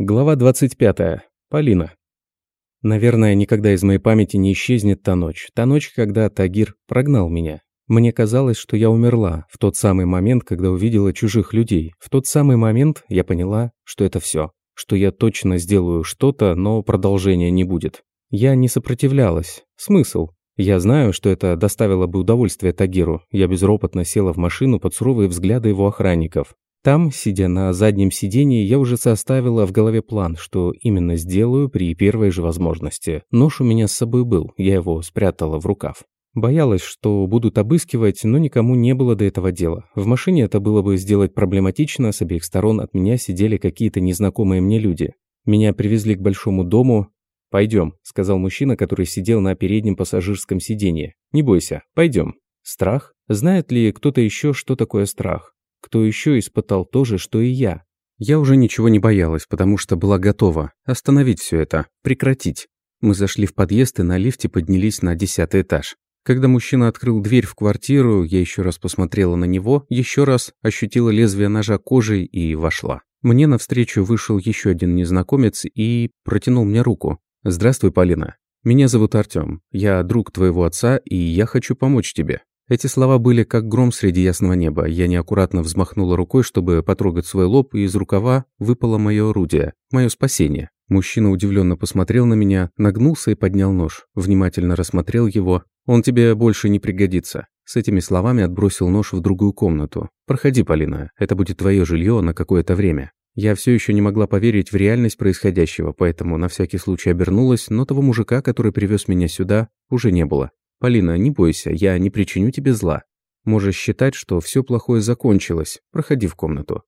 Глава 25. Полина. Наверное, никогда из моей памяти не исчезнет та ночь. Та ночь, когда Тагир прогнал меня. Мне казалось, что я умерла в тот самый момент, когда увидела чужих людей. В тот самый момент я поняла, что это все. Что я точно сделаю что-то, но продолжения не будет. Я не сопротивлялась. Смысл? Я знаю, что это доставило бы удовольствие Тагиру. Я безропотно села в машину под суровые взгляды его охранников. Там, сидя на заднем сидении, я уже составила в голове план, что именно сделаю при первой же возможности. Нож у меня с собой был, я его спрятала в рукав. Боялась, что будут обыскивать, но никому не было до этого дела. В машине это было бы сделать проблематично, с обеих сторон от меня сидели какие-то незнакомые мне люди. Меня привезли к большому дому. «Пойдем», – сказал мужчина, который сидел на переднем пассажирском сиденье. «Не бойся, пойдем». Страх? Знает ли кто-то еще, что такое страх? Кто еще испытал то же, что и я. Я уже ничего не боялась, потому что была готова остановить все это, прекратить. Мы зашли в подъезд и на лифте поднялись на десятый этаж. Когда мужчина открыл дверь в квартиру, я еще раз посмотрела на него, еще раз ощутила лезвие ножа кожей и вошла. Мне навстречу вышел еще один незнакомец и протянул мне руку. «Здравствуй, Полина. Меня зовут Артем. Я друг твоего отца, и я хочу помочь тебе». Эти слова были как гром среди ясного неба. Я неаккуратно взмахнула рукой, чтобы потрогать свой лоб, и из рукава выпало мое орудие, мое спасение. Мужчина удивленно посмотрел на меня, нагнулся и поднял нож. Внимательно рассмотрел его. «Он тебе больше не пригодится». С этими словами отбросил нож в другую комнату. «Проходи, Полина, это будет твое жилье на какое-то время». Я все еще не могла поверить в реальность происходящего, поэтому на всякий случай обернулась, но того мужика, который привез меня сюда, уже не было. «Полина, не бойся, я не причиню тебе зла. Можешь считать, что все плохое закончилось. Проходи в комнату».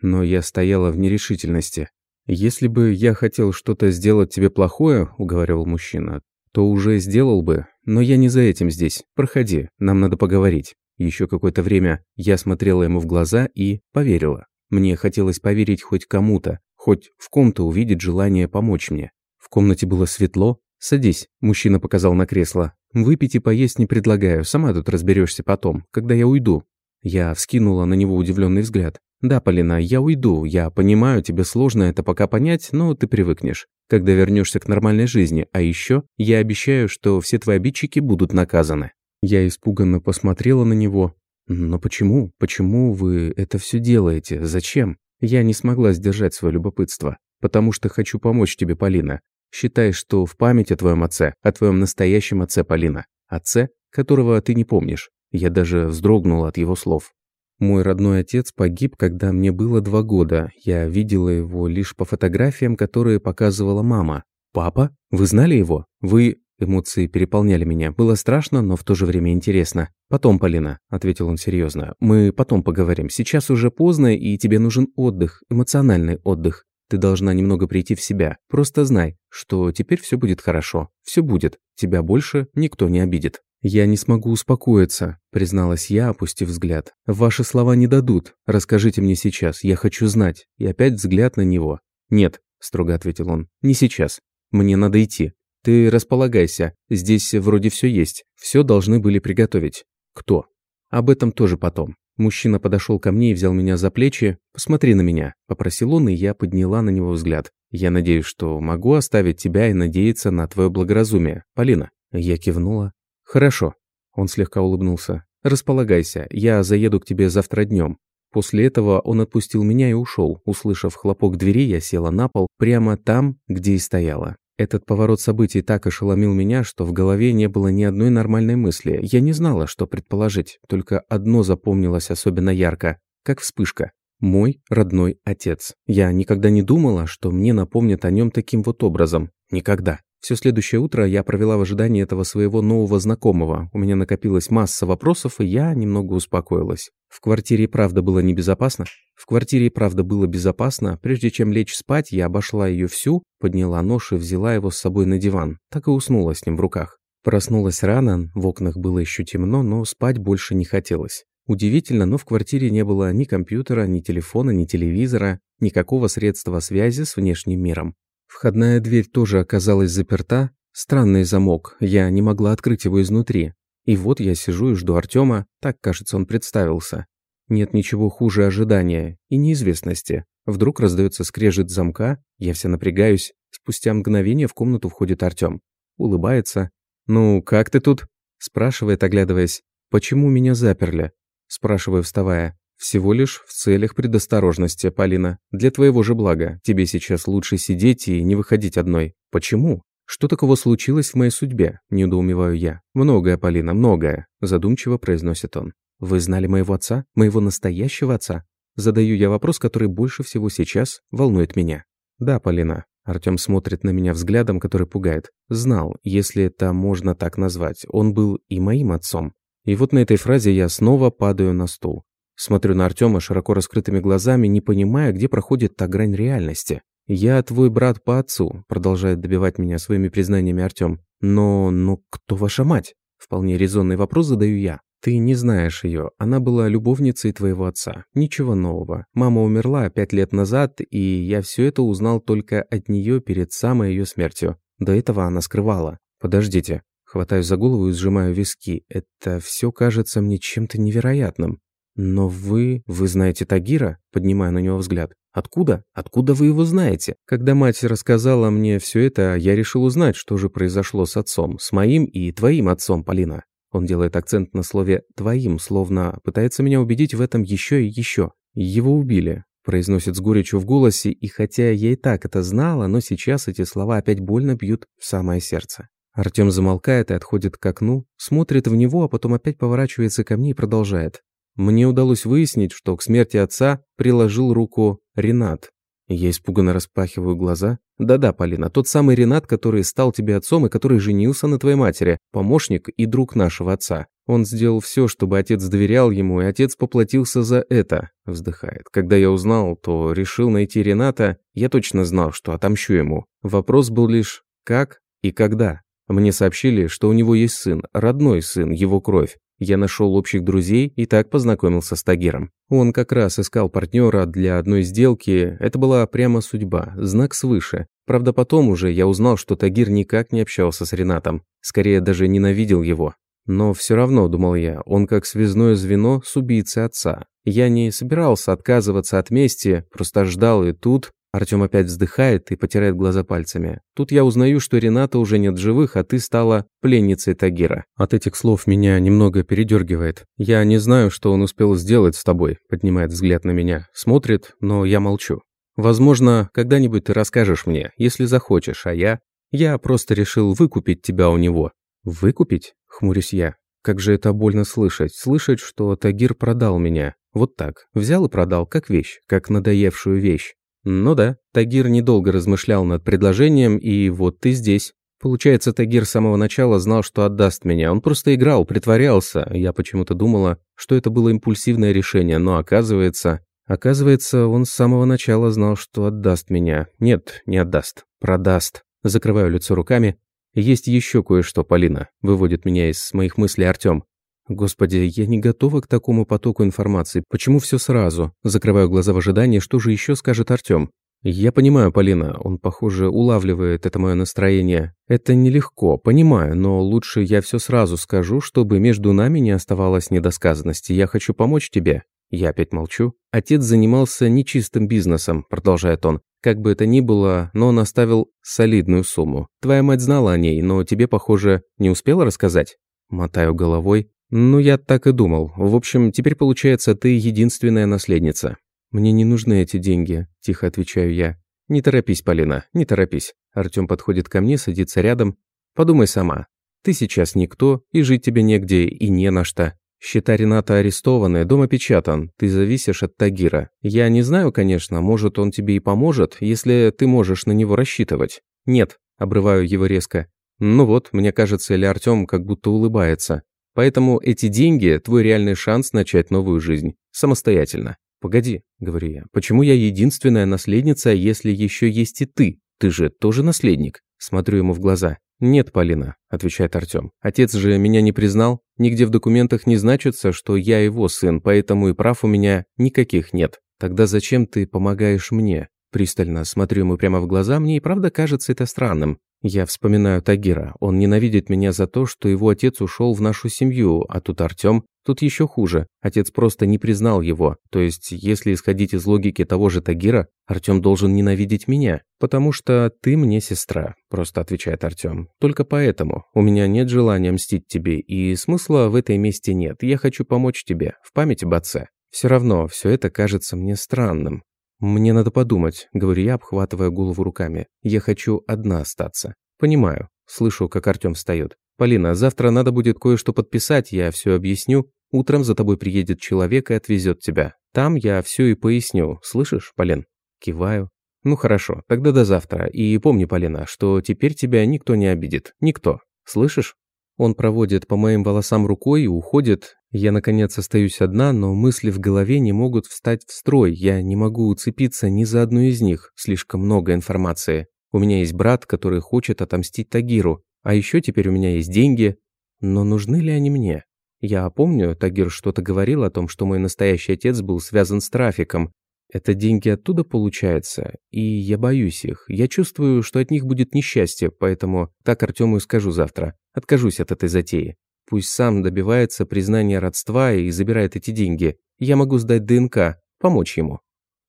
Но я стояла в нерешительности. «Если бы я хотел что-то сделать тебе плохое», — уговаривал мужчина, «то уже сделал бы. Но я не за этим здесь. Проходи, нам надо поговорить». Еще какое-то время я смотрела ему в глаза и поверила. Мне хотелось поверить хоть кому-то, хоть в ком-то увидеть желание помочь мне. В комнате было светло. «Садись», – мужчина показал на кресло. Выпить и поесть не предлагаю, сама тут разберешься потом, когда я уйду». Я вскинула на него удивленный взгляд. «Да, Полина, я уйду. Я понимаю, тебе сложно это пока понять, но ты привыкнешь, когда вернешься к нормальной жизни. А еще я обещаю, что все твои обидчики будут наказаны». Я испуганно посмотрела на него. «Но почему? Почему вы это все делаете? Зачем?» Я не смогла сдержать свое любопытство. «Потому что хочу помочь тебе, Полина. Считай, что в память о твоем отце, о твоем настоящем отце, Полина. Отце, которого ты не помнишь. Я даже вздрогнула от его слов. Мой родной отец погиб, когда мне было два года. Я видела его лишь по фотографиям, которые показывала мама. «Папа? Вы знали его? Вы...» Эмоции переполняли меня. Было страшно, но в то же время интересно. «Потом, Полина», — ответил он серьезно. «Мы потом поговорим. Сейчас уже поздно, и тебе нужен отдых, эмоциональный отдых. Ты должна немного прийти в себя. Просто знай, что теперь все будет хорошо. Все будет. Тебя больше никто не обидит. «Я не смогу успокоиться», — призналась я, опустив взгляд. «Ваши слова не дадут. Расскажите мне сейчас. Я хочу знать». И опять взгляд на него. «Нет», — строго ответил он. «Не сейчас. Мне надо идти. Ты располагайся. Здесь вроде все есть. Все должны были приготовить». «Кто?» «Об этом тоже потом. Мужчина подошел ко мне и взял меня за плечи. «Посмотри на меня», – попросил он, и я подняла на него взгляд. «Я надеюсь, что могу оставить тебя и надеяться на твое благоразумие, Полина». Я кивнула. «Хорошо». Он слегка улыбнулся. «Располагайся, я заеду к тебе завтра днем. После этого он отпустил меня и ушел. Услышав хлопок двери, я села на пол, прямо там, где и стояла. Этот поворот событий так ошеломил меня, что в голове не было ни одной нормальной мысли. Я не знала, что предположить, только одно запомнилось особенно ярко, как вспышка. Мой родной отец. Я никогда не думала, что мне напомнят о нем таким вот образом. Никогда. Все следующее утро я провела в ожидании этого своего нового знакомого. У меня накопилась масса вопросов, и я немного успокоилась. В квартире правда было небезопасно? В квартире правда было безопасно. Прежде чем лечь спать, я обошла ее всю, подняла нож и взяла его с собой на диван. Так и уснула с ним в руках. Проснулась рано, в окнах было еще темно, но спать больше не хотелось. Удивительно, но в квартире не было ни компьютера, ни телефона, ни телевизора, никакого средства связи с внешним миром. Входная дверь тоже оказалась заперта. Странный замок, я не могла открыть его изнутри. И вот я сижу и жду Артема, так, кажется, он представился. Нет ничего хуже ожидания и неизвестности. Вдруг раздается скрежет замка, я вся напрягаюсь. Спустя мгновение в комнату входит Артем. Улыбается. «Ну, как ты тут?» Спрашивает, оглядываясь. «Почему меня заперли?» Спрашиваю, вставая. «Всего лишь в целях предосторожности, Полина. Для твоего же блага. Тебе сейчас лучше сидеть и не выходить одной. Почему?» «Что такого случилось в моей судьбе?» – недоумеваю я. «Многое, Полина, многое», – задумчиво произносит он. «Вы знали моего отца? Моего настоящего отца?» Задаю я вопрос, который больше всего сейчас волнует меня. «Да, Полина». Артем смотрит на меня взглядом, который пугает. «Знал, если это можно так назвать. Он был и моим отцом». И вот на этой фразе я снова падаю на стул. Смотрю на Артема широко раскрытыми глазами, не понимая, где проходит та грань реальности. «Я твой брат по отцу», – продолжает добивать меня своими признаниями Артем. «Но... но кто ваша мать?» Вполне резонный вопрос задаю я. «Ты не знаешь ее. Она была любовницей твоего отца. Ничего нового. Мама умерла пять лет назад, и я все это узнал только от нее перед самой ее смертью. До этого она скрывала. Подождите». Хватаю за голову и сжимаю виски. Это все кажется мне чем-то невероятным. «Но вы... вы знаете Тагира?» Поднимаю на него взгляд. «Откуда? Откуда вы его знаете?» Когда мать рассказала мне все это, я решил узнать, что же произошло с отцом. С моим и твоим отцом, Полина. Он делает акцент на слове «твоим», словно пытается меня убедить в этом еще и еще. «Его убили», – произносит с горечью в голосе, и хотя я и так это знала, но сейчас эти слова опять больно бьют в самое сердце. Артем замолкает и отходит к окну, смотрит в него, а потом опять поворачивается ко мне и продолжает. Мне удалось выяснить, что к смерти отца приложил руку Ренат. Я испуганно распахиваю глаза. Да-да, Полина, тот самый Ренат, который стал тебе отцом и который женился на твоей матери, помощник и друг нашего отца. Он сделал все, чтобы отец доверял ему, и отец поплатился за это, вздыхает. Когда я узнал, то решил найти Рената, я точно знал, что отомщу ему. Вопрос был лишь как и когда. Мне сообщили, что у него есть сын, родной сын, его кровь. Я нашел общих друзей и так познакомился с Тагиром. Он как раз искал партнера для одной сделки, это была прямо судьба, знак свыше. Правда, потом уже я узнал, что Тагир никак не общался с Ренатом, скорее даже ненавидел его. Но все равно, думал я, он как связное звено с убийцей отца. Я не собирался отказываться от мести, просто ждал, и тут Артем опять вздыхает и потирает глаза пальцами. Тут я узнаю, что Рената уже нет живых, а ты стала пленницей Тагира. От этих слов меня немного передергивает. Я не знаю, что он успел сделать с тобой, поднимает взгляд на меня. Смотрит, но я молчу. Возможно, когда-нибудь ты расскажешь мне, если захочешь, а я... Я просто решил выкупить тебя у него. Выкупить? Хмурюсь я. Как же это больно слышать. Слышать, что Тагир продал меня. Вот так. Взял и продал, как вещь, как надоевшую вещь. Ну да, Тагир недолго размышлял над предложением, и вот ты здесь. Получается, Тагир с самого начала знал, что отдаст меня. Он просто играл, притворялся. Я почему-то думала, что это было импульсивное решение, но оказывается... Оказывается, он с самого начала знал, что отдаст меня. Нет, не отдаст. Продаст. Закрываю лицо руками. Есть еще кое-что, Полина. Выводит меня из моих мыслей Артем. Господи, я не готова к такому потоку информации. Почему все сразу? Закрываю глаза в ожидании, что же еще скажет Артем. Я понимаю, Полина, он, похоже, улавливает это мое настроение. Это нелегко, понимаю, но лучше я все сразу скажу, чтобы между нами не оставалось недосказанности. Я хочу помочь тебе. Я опять молчу. Отец занимался нечистым бизнесом, продолжает он. Как бы это ни было, но он оставил солидную сумму. Твоя мать знала о ней, но тебе, похоже, не успела рассказать? Мотаю головой. «Ну, я так и думал. В общем, теперь получается, ты единственная наследница». «Мне не нужны эти деньги», – тихо отвечаю я. «Не торопись, Полина, не торопись». Артем подходит ко мне, садится рядом. «Подумай сама. Ты сейчас никто, и жить тебе негде, и не на что. Счета Рената арестованы, дом опечатан, ты зависишь от Тагира. Я не знаю, конечно, может, он тебе и поможет, если ты можешь на него рассчитывать». «Нет», – обрываю его резко. «Ну вот, мне кажется, или Артем как будто улыбается. Поэтому эти деньги – твой реальный шанс начать новую жизнь. Самостоятельно. «Погоди», – говорю я, – «почему я единственная наследница, если еще есть и ты? Ты же тоже наследник?» Смотрю ему в глаза. «Нет, Полина», – отвечает Артем. «Отец же меня не признал. Нигде в документах не значится, что я его сын, поэтому и прав у меня никаких нет. Тогда зачем ты помогаешь мне?» Пристально смотрю ему прямо в глаза, мне и правда кажется это странным. Я вспоминаю Тагира. Он ненавидит меня за то, что его отец ушел в нашу семью, а тут Артем. Тут еще хуже. Отец просто не признал его. То есть, если исходить из логики того же Тагира, Артем должен ненавидеть меня. Потому что ты мне сестра, просто отвечает Артем. Только поэтому. У меня нет желания мстить тебе, и смысла в этой мести нет. Я хочу помочь тебе, в память об отце. Все равно, все это кажется мне странным. «Мне надо подумать», — говорю я, обхватывая голову руками. «Я хочу одна остаться». «Понимаю». Слышу, как Артем встает. «Полина, завтра надо будет кое-что подписать, я все объясню. Утром за тобой приедет человек и отвезет тебя. Там я все и поясню. Слышишь, Полин?» Киваю. «Ну хорошо, тогда до завтра. И помни, Полина, что теперь тебя никто не обидит. Никто. Слышишь?» Он проводит по моим волосам рукой и уходит. Я, наконец, остаюсь одна, но мысли в голове не могут встать в строй. Я не могу уцепиться ни за одну из них. Слишком много информации. У меня есть брат, который хочет отомстить Тагиру. А еще теперь у меня есть деньги. Но нужны ли они мне? Я помню, Тагир что-то говорил о том, что мой настоящий отец был связан с трафиком. Это деньги оттуда получается, и я боюсь их. Я чувствую, что от них будет несчастье, поэтому так Артему и скажу завтра. Откажусь от этой затеи. Пусть сам добивается признания родства и забирает эти деньги. Я могу сдать ДНК, помочь ему.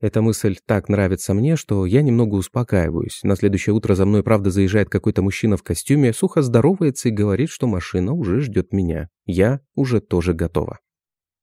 Эта мысль так нравится мне, что я немного успокаиваюсь. На следующее утро за мной, правда, заезжает какой-то мужчина в костюме, сухо здоровается и говорит, что машина уже ждет меня. Я уже тоже готова.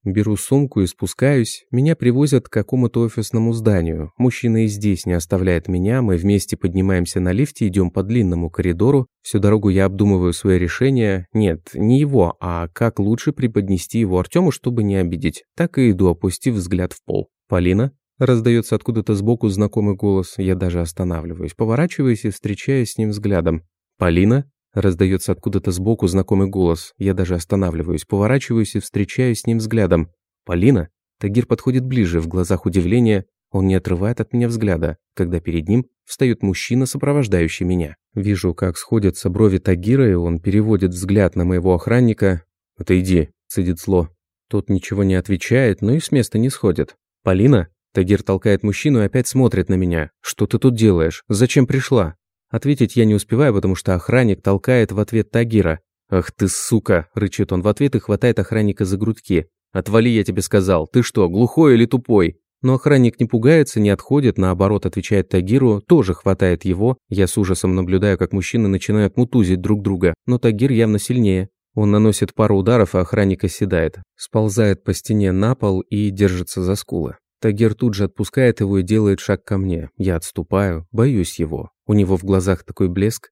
Беру сумку и спускаюсь. Меня привозят к какому-то офисному зданию. Мужчина и здесь не оставляет меня. Мы вместе поднимаемся на лифте, идем по длинному коридору. Всю дорогу я обдумываю свое решение. Нет, не его, а как лучше преподнести его Артему, чтобы не обидеть. Так и иду, опустив взгляд в пол. «Полина?» Раздается откуда-то сбоку знакомый голос. Я даже останавливаюсь, поворачиваюсь и встречаюсь с ним взглядом. «Полина?» Раздается откуда-то сбоку знакомый голос. Я даже останавливаюсь, поворачиваюсь и встречаюсь с ним взглядом. «Полина?» Тагир подходит ближе, в глазах удивления. Он не отрывает от меня взгляда, когда перед ним встает мужчина, сопровождающий меня. Вижу, как сходятся брови Тагира, и он переводит взгляд на моего охранника. «Отойди», — цедит зло. Тот ничего не отвечает, но и с места не сходит. «Полина?» Тагир толкает мужчину и опять смотрит на меня. «Что ты тут делаешь? Зачем пришла?» Ответить я не успеваю, потому что охранник толкает в ответ Тагира. «Ах ты сука!» – рычит он в ответ и хватает охранника за грудки. «Отвали, я тебе сказал. Ты что, глухой или тупой?» Но охранник не пугается, не отходит, наоборот, отвечает Тагиру, тоже хватает его. Я с ужасом наблюдаю, как мужчины начинают мутузить друг друга, но Тагир явно сильнее. Он наносит пару ударов, а охранник оседает. Сползает по стене на пол и держится за скулы. Тагир тут же отпускает его и делает шаг ко мне. Я отступаю, боюсь его. У него в глазах такой блеск.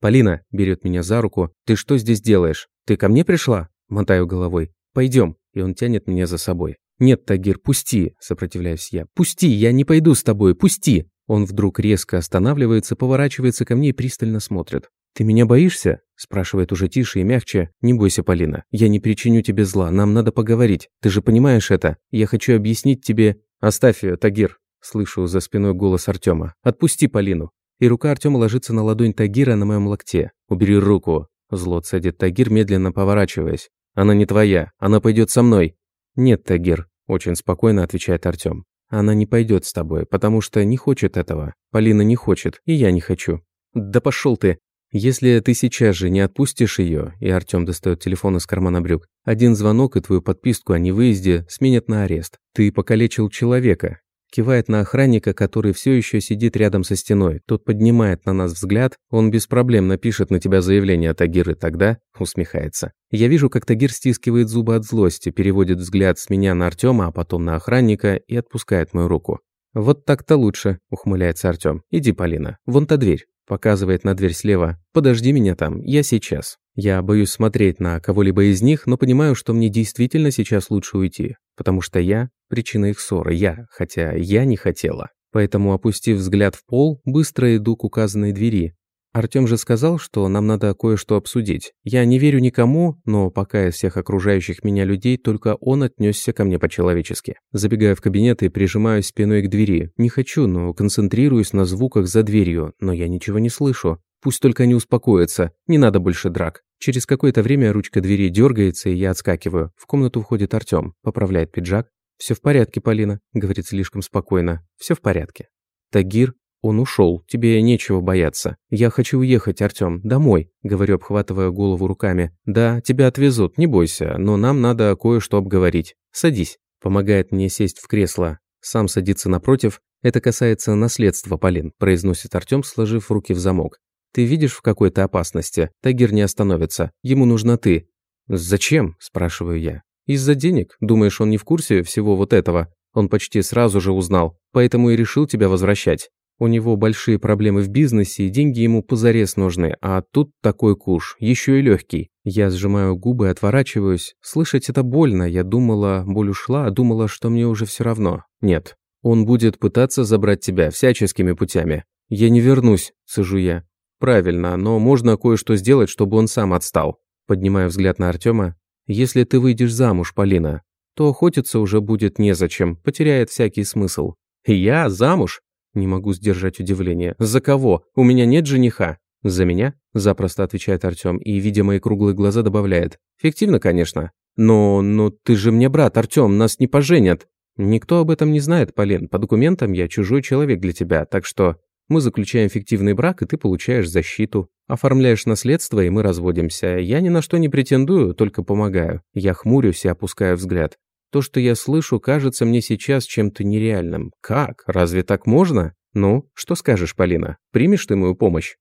«Полина», – берет меня за руку, – «ты что здесь делаешь? Ты ко мне пришла?» – мотаю головой. «Пойдем». И он тянет меня за собой. «Нет, Тагир, пусти», – сопротивляюсь я. «Пусти, я не пойду с тобой, пусти». Он вдруг резко останавливается, поворачивается ко мне и пристально смотрит. «Ты меня боишься?» – спрашивает уже тише и мягче. «Не бойся, Полина. Я не причиню тебе зла. Нам надо поговорить. Ты же понимаешь это. Я хочу объяснить тебе...» «Оставь ее, Тагир!» – слышу за спиной голос Артема. «Отпусти Полину!» И рука Артема ложится на ладонь Тагира на моем локте. «Убери руку!» – зло цедит Тагир, медленно поворачиваясь. «Она не твоя. Она пойдет со мной!» «Нет, Тагир», – очень спокойно отвечает Артем. «Она не пойдет с тобой, потому что не хочет этого. Полина не хочет, и я не хочу». «Да пошел ты!» Если ты сейчас же не отпустишь ее, и Артем достает телефон из кармана брюк, один звонок и твою подписку о невыезде сменят на арест. Ты покалечил человека. Кивает на охранника, который все еще сидит рядом со стеной. Тот поднимает на нас взгляд, он без проблем напишет на тебя заявление Тагир и тогда усмехается. Я вижу, как Тагир стискивает зубы от злости, переводит взгляд с меня на Артема, а потом на охранника и отпускает мою руку. «Вот так-то лучше», – ухмыляется Артем. «Иди, Полина, вон та дверь». Показывает на дверь слева. «Подожди меня там, я сейчас». Я боюсь смотреть на кого-либо из них, но понимаю, что мне действительно сейчас лучше уйти. Потому что я – причина их ссоры, я, хотя я не хотела. Поэтому, опустив взгляд в пол, быстро иду к указанной двери, Артём же сказал, что нам надо кое-что обсудить. Я не верю никому, но пока из всех окружающих меня людей только он отнесся ко мне по-человечески. Забегаю в кабинет и прижимаюсь спиной к двери. Не хочу, но концентрируюсь на звуках за дверью, но я ничего не слышу. Пусть только не успокоится, не надо больше драк. Через какое-то время ручка двери дергается, и я отскакиваю. В комнату входит Артём, поправляет пиджак. «Все в порядке, Полина», — говорит слишком спокойно. «Все в порядке». Тагир Он ушел, тебе нечего бояться. Я хочу уехать, Артем, домой, говорю, обхватывая голову руками. Да, тебя отвезут, не бойся, но нам надо кое-что обговорить. Садись. Помогает мне сесть в кресло. Сам садится напротив. Это касается наследства, Полин, произносит Артем, сложив руки в замок. Ты видишь в какой-то опасности. Тагир не остановится. Ему нужна ты. Зачем? спрашиваю я. Из-за денег? Думаешь, он не в курсе всего вот этого? Он почти сразу же узнал, поэтому и решил тебя возвращать. У него большие проблемы в бизнесе, деньги ему позарез нужны, а тут такой куш, еще и легкий. Я сжимаю губы и отворачиваюсь. Слышать это больно, я думала, боль ушла, а думала, что мне уже все равно. Нет. Он будет пытаться забрать тебя всяческими путями. Я не вернусь, сижу я. Правильно, но можно кое-что сделать, чтобы он сам отстал. Поднимаю взгляд на Артема. Если ты выйдешь замуж, Полина, то охотиться уже будет незачем, потеряет всякий смысл. Я замуж? Не могу сдержать удивление. За кого? У меня нет жениха. За меня? Запросто отвечает Артем и, видя мои круглые глаза, добавляет. Фиктивно, конечно. Но, но ты же мне брат, Артем, нас не поженят. Никто об этом не знает, Полин. По документам я чужой человек для тебя, так что мы заключаем фиктивный брак, и ты получаешь защиту. Оформляешь наследство, и мы разводимся. Я ни на что не претендую, только помогаю. Я хмурюсь и опускаю взгляд. То, что я слышу, кажется мне сейчас чем-то нереальным. Как? Разве так можно? Ну, что скажешь, Полина? Примешь ты мою помощь?